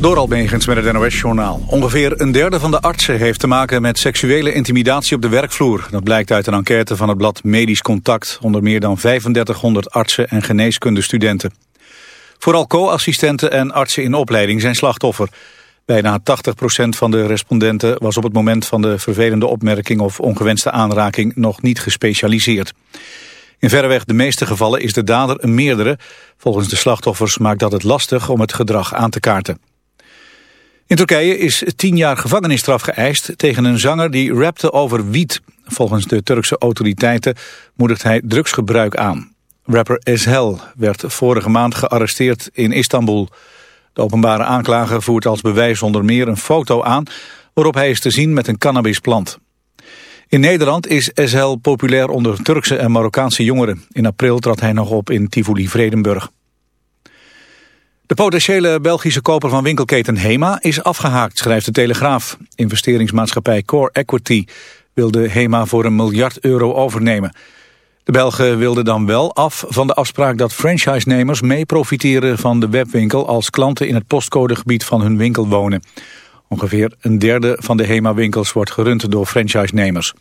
Door Almegens met het NOS-journaal. Ongeveer een derde van de artsen heeft te maken met seksuele intimidatie op de werkvloer. Dat blijkt uit een enquête van het blad Medisch Contact... onder meer dan 3500 artsen en geneeskundestudenten. Vooral co-assistenten en artsen in opleiding zijn slachtoffer. Bijna 80% van de respondenten was op het moment van de vervelende opmerking... of ongewenste aanraking nog niet gespecialiseerd. In verreweg de meeste gevallen is de dader een meerdere. Volgens de slachtoffers maakt dat het lastig om het gedrag aan te kaarten. In Turkije is tien jaar gevangenisstraf geëist tegen een zanger die rapte over wiet. Volgens de Turkse autoriteiten moedigt hij drugsgebruik aan. Rapper Eshel werd vorige maand gearresteerd in Istanbul. De openbare aanklager voert als bewijs onder meer een foto aan... waarop hij is te zien met een cannabisplant. In Nederland is Eshel populair onder Turkse en Marokkaanse jongeren. In april trad hij nog op in Tivoli-Vredenburg. De potentiële Belgische koper van winkelketen HEMA is afgehaakt, schrijft de Telegraaf. Investeringsmaatschappij Core Equity wilde HEMA voor een miljard euro overnemen. De Belgen wilden dan wel af van de afspraak dat franchise-nemers mee profiteren van de webwinkel als klanten in het postcodegebied van hun winkel wonen. Ongeveer een derde van de HEMA-winkels wordt gerund door franchise-nemers.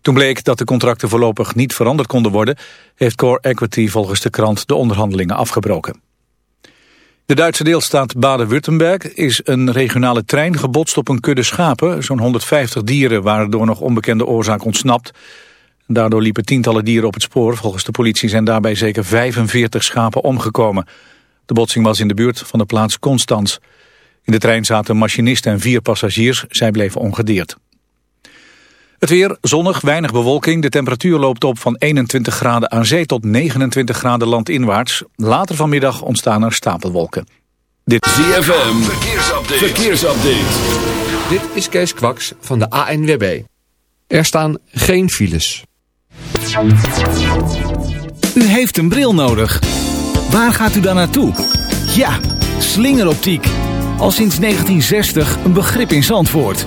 Toen bleek dat de contracten voorlopig niet veranderd konden worden... heeft Core Equity volgens de krant de onderhandelingen afgebroken. De Duitse deelstaat Baden-Württemberg is een regionale trein gebotst op een kudde schapen. Zo'n 150 dieren waren door nog onbekende oorzaak ontsnapt. Daardoor liepen tientallen dieren op het spoor. Volgens de politie zijn daarbij zeker 45 schapen omgekomen. De botsing was in de buurt van de plaats Constans. In de trein zaten machinist en vier passagiers. Zij bleven ongedeerd. Het weer zonnig, weinig bewolking. De temperatuur loopt op van 21 graden aan zee tot 29 graden landinwaarts. Later vanmiddag ontstaan er stapelwolken. Dit ZFM, verkeersupdate. verkeersupdate. Dit is Kees Kwaks van de ANWB. Er staan geen files. U heeft een bril nodig. Waar gaat u dan naartoe? Ja, slingeroptiek. Al sinds 1960 een begrip in Zandvoort.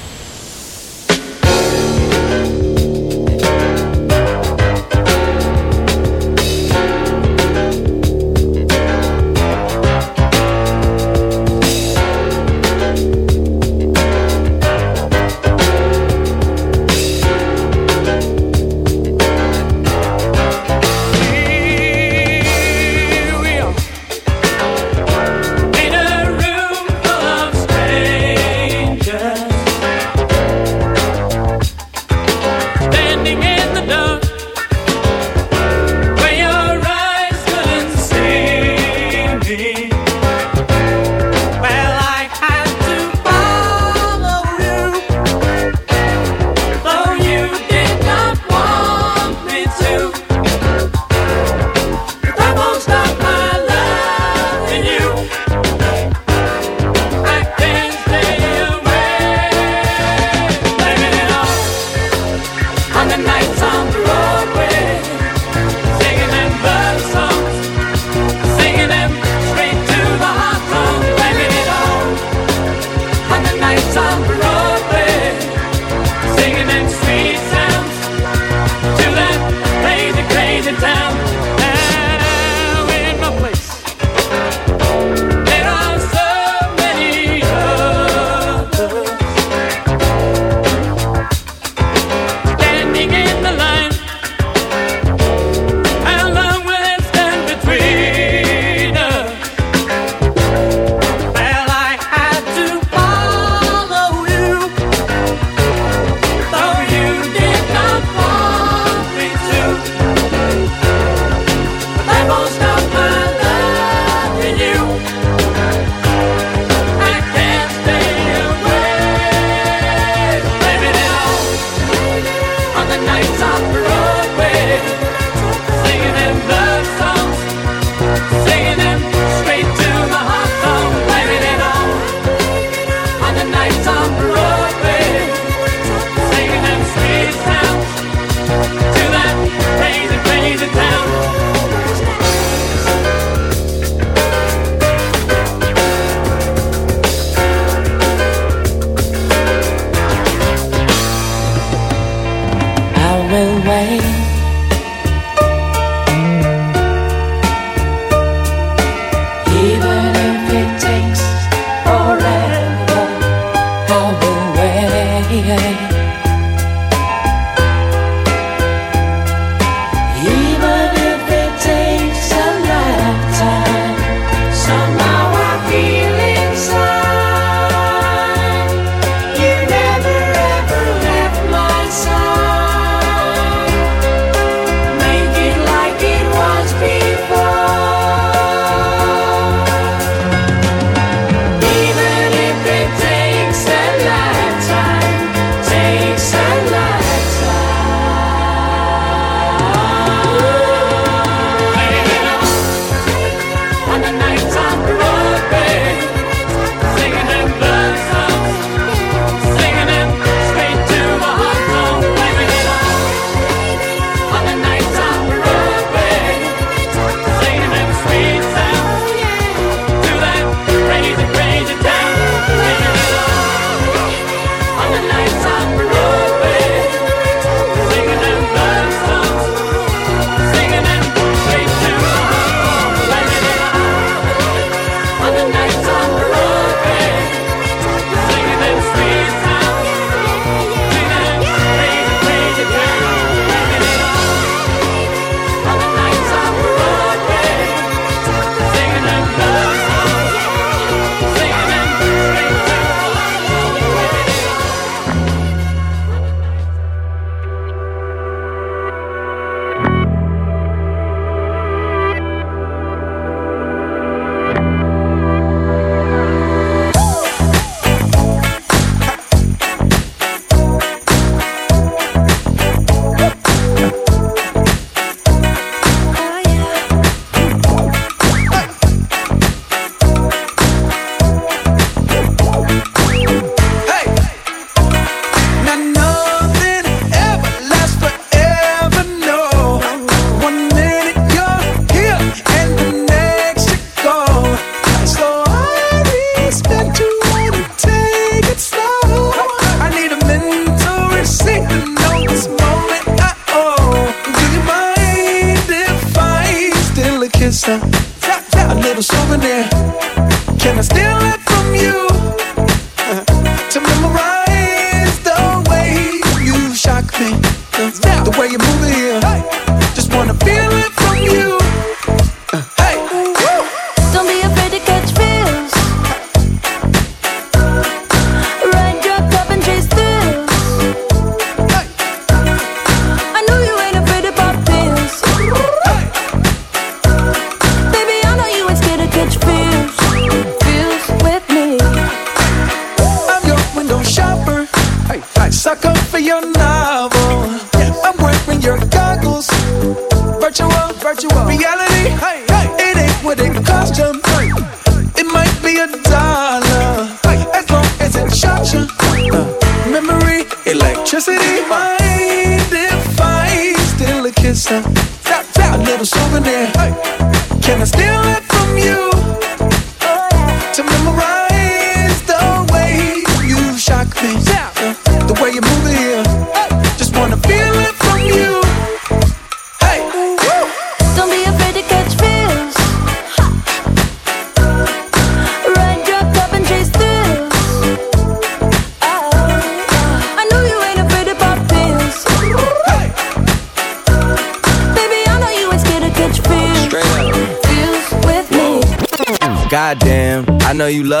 You love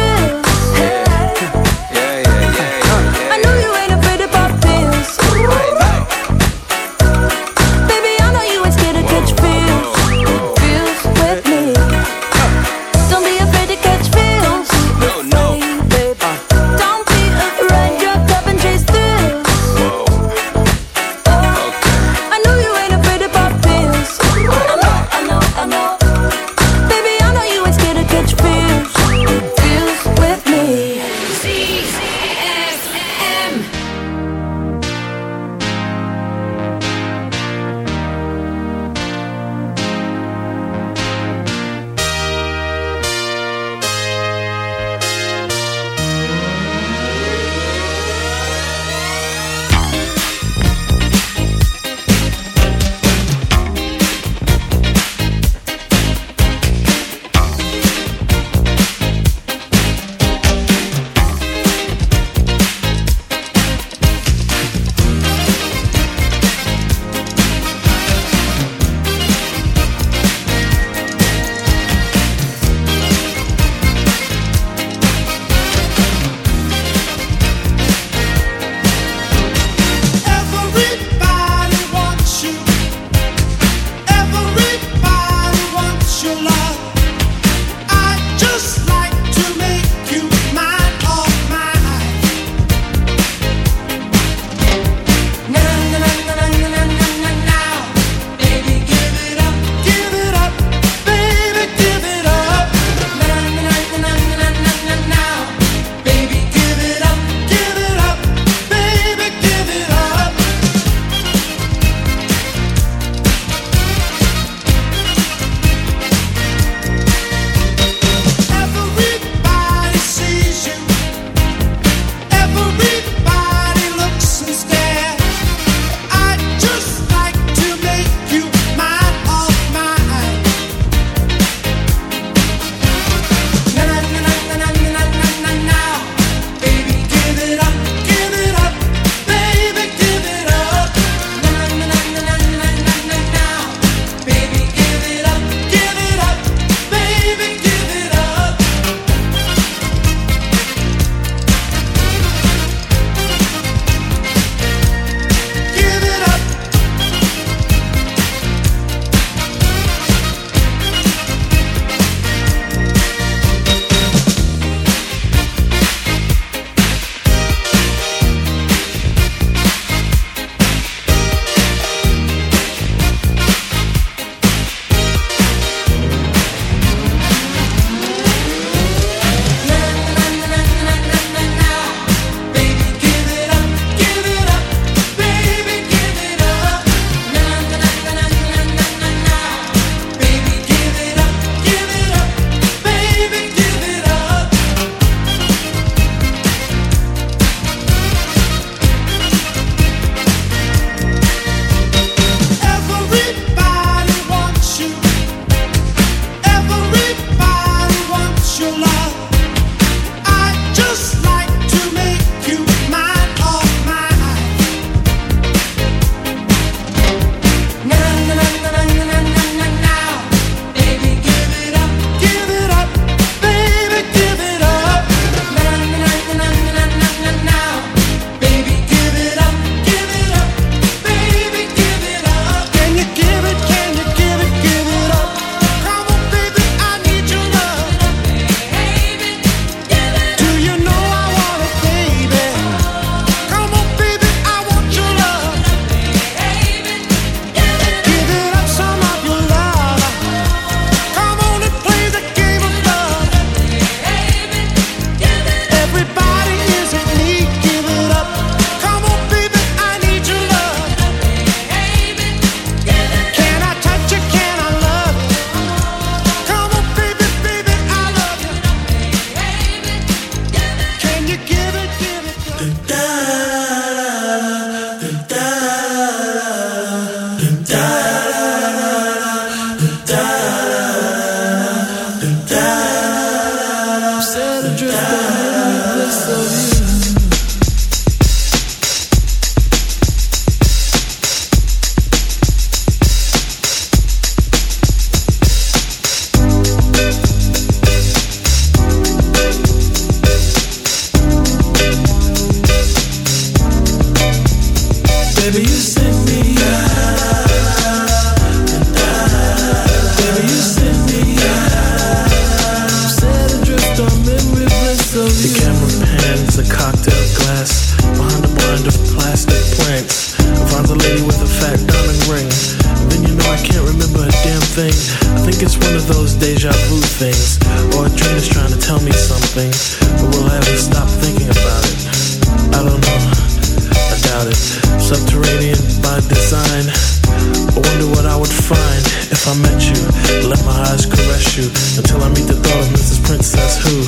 I met you. Let my eyes caress you until I meet the thought of Mrs. Princess who.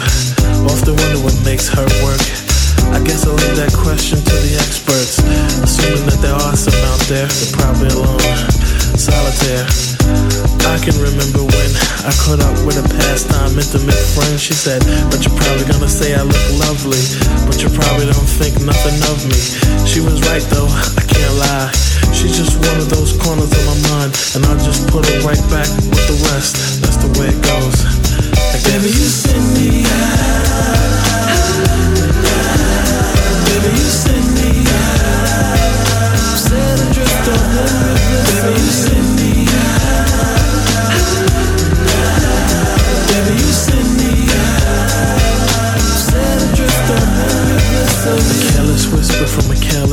Often wonder what makes her work. I guess I'll leave that question to the experts. Assuming that there are some out there, they're probably alone. Solitaire. I can remember when I caught up with a pastime intimate friend. She said, But you're probably gonna say I look lovely. But you probably don't think nothing of me. She was right though, I can't lie. She's just one of those corners of my mind. And I'll just put her right back with the rest. That's the way it goes. Baby, you send me Baby, you send me out. Said adrift on the river. Baby, you send me Baby, you send me out. Said adrift on the river. A careless whisper from a careless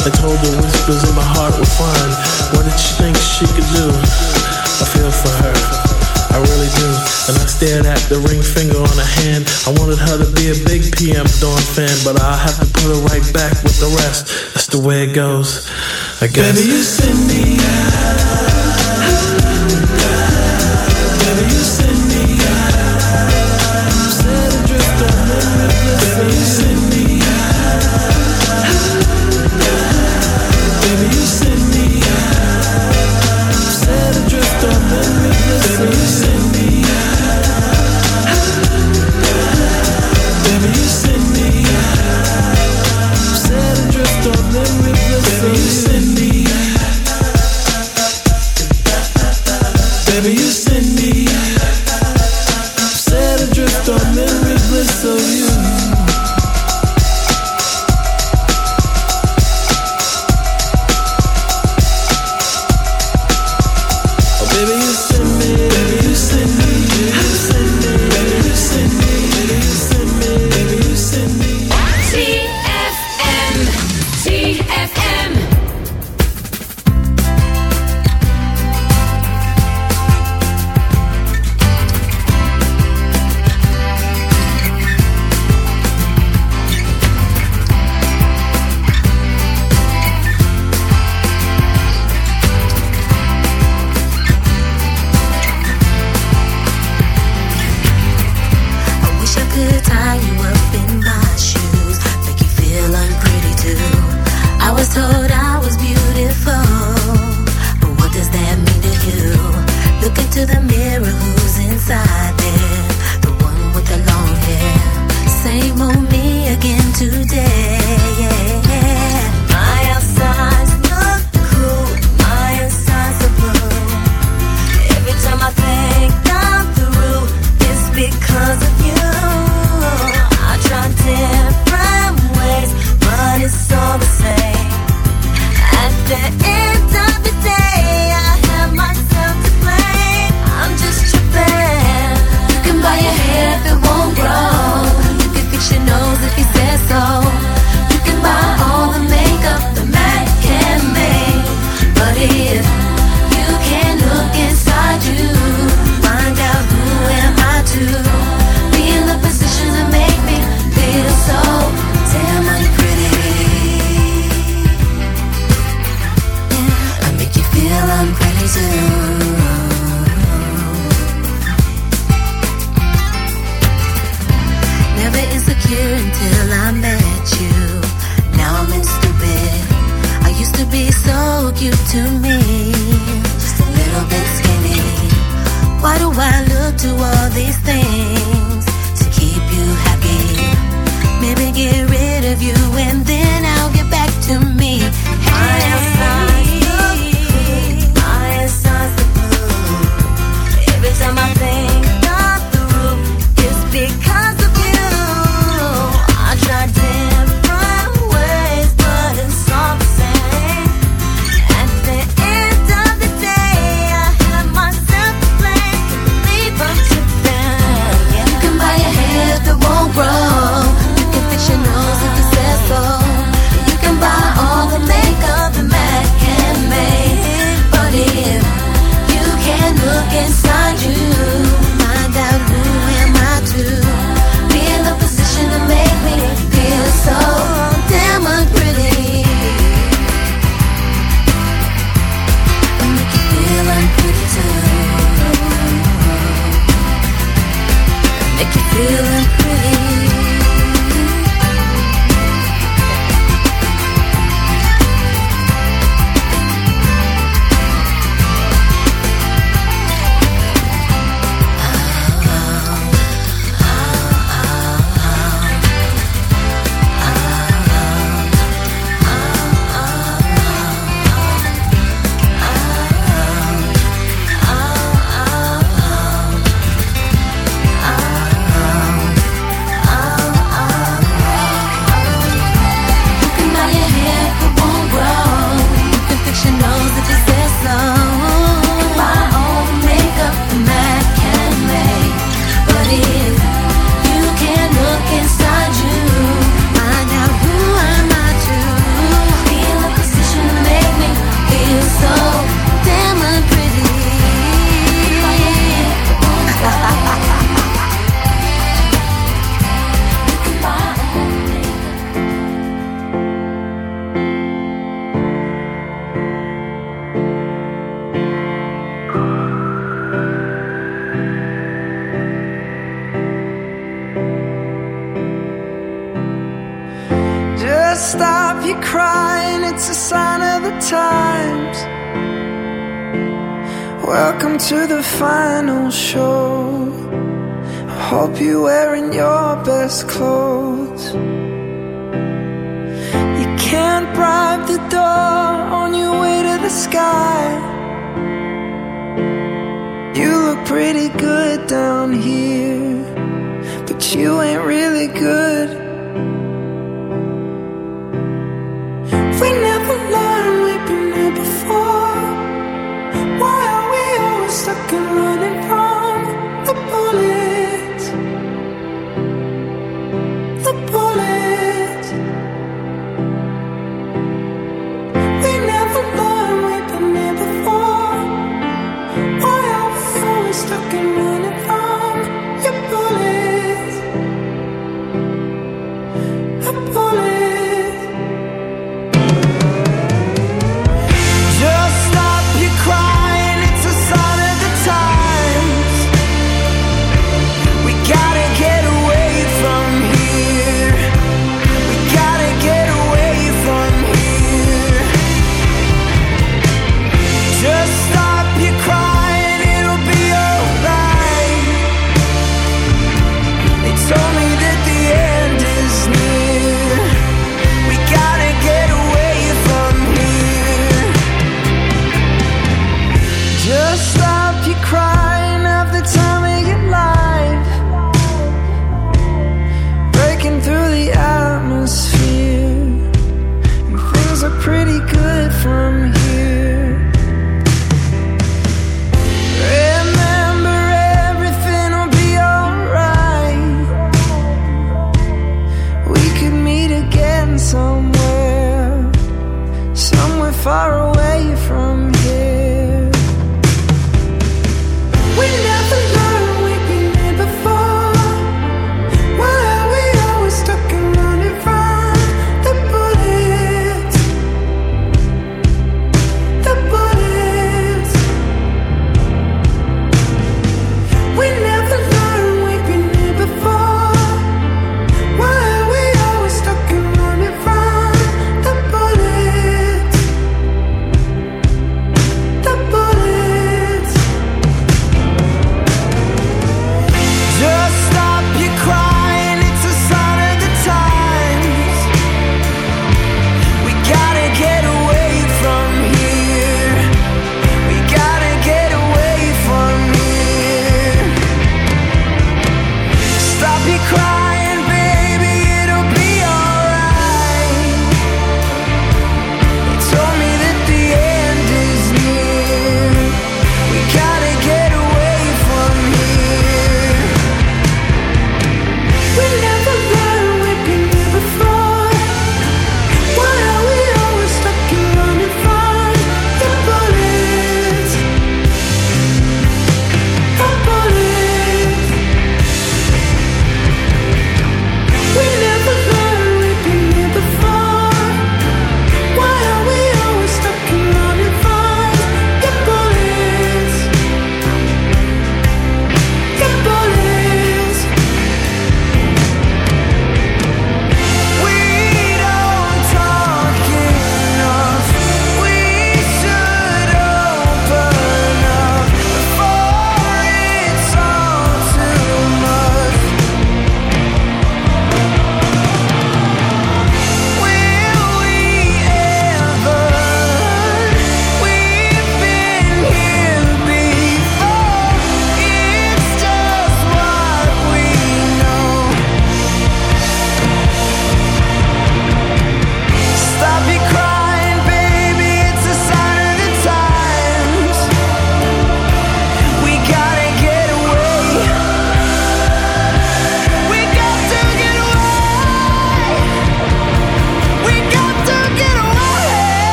I told her whispers in my heart were fine. What did she think she could do? I feel for her. I really do. And I stared at the ring finger on her hand. I wanted her to be a big PM Dawn fan, but I'll have to put her right back with the rest. That's the way it goes. I guess. Baby, you send me out.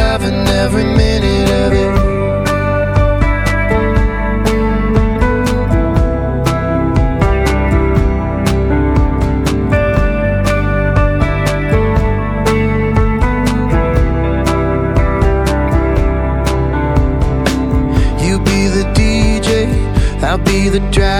loving every minute of it. You be the DJ, I'll be the driver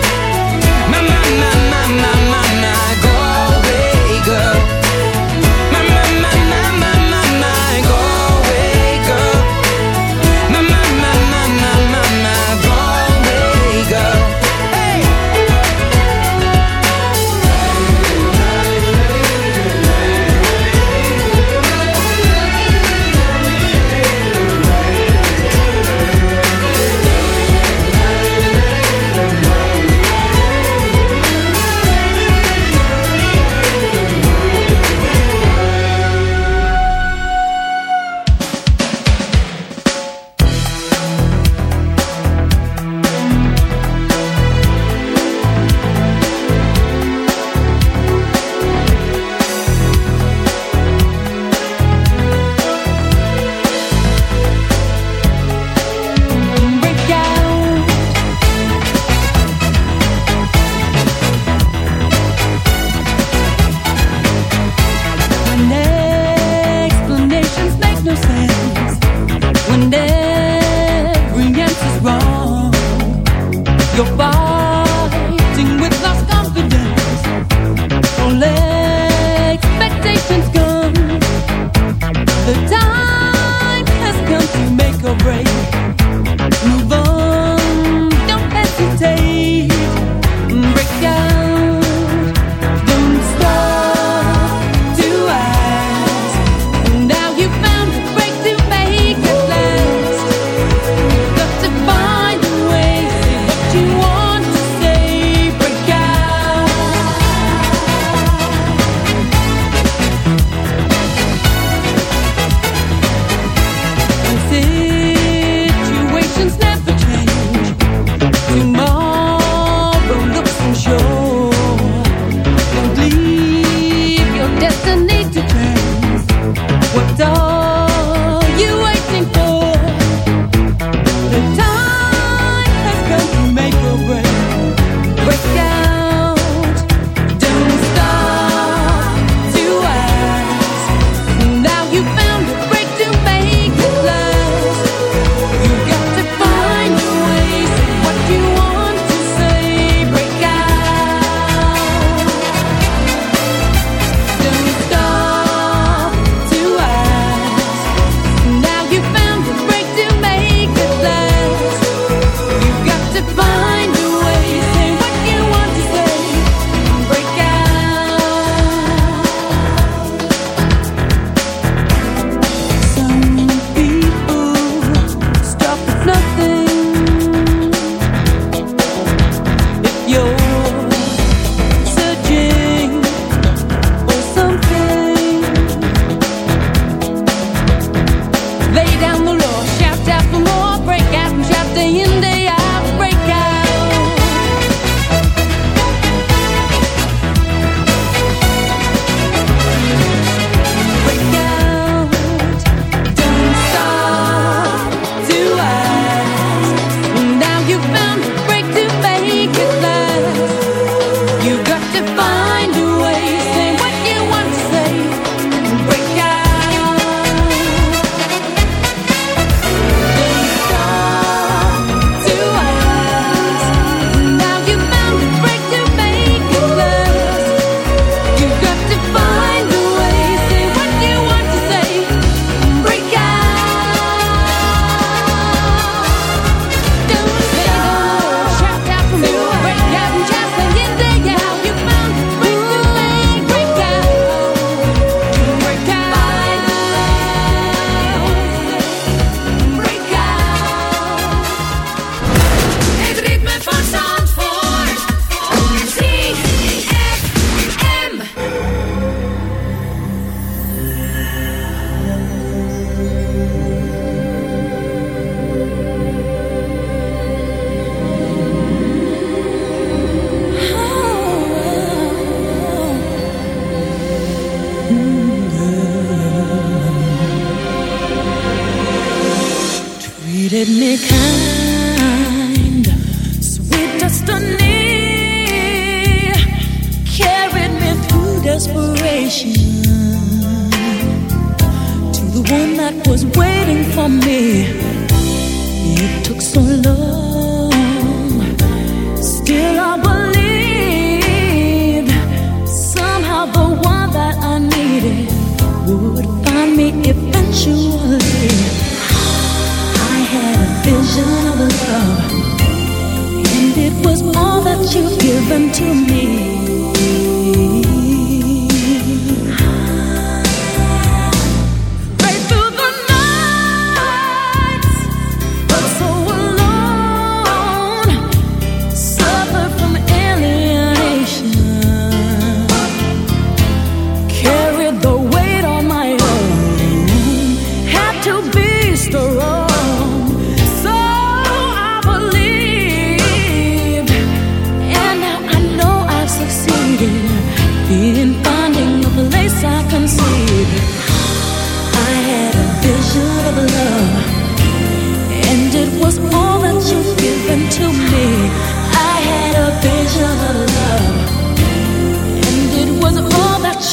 My, my, my, my, my,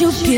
Eu o que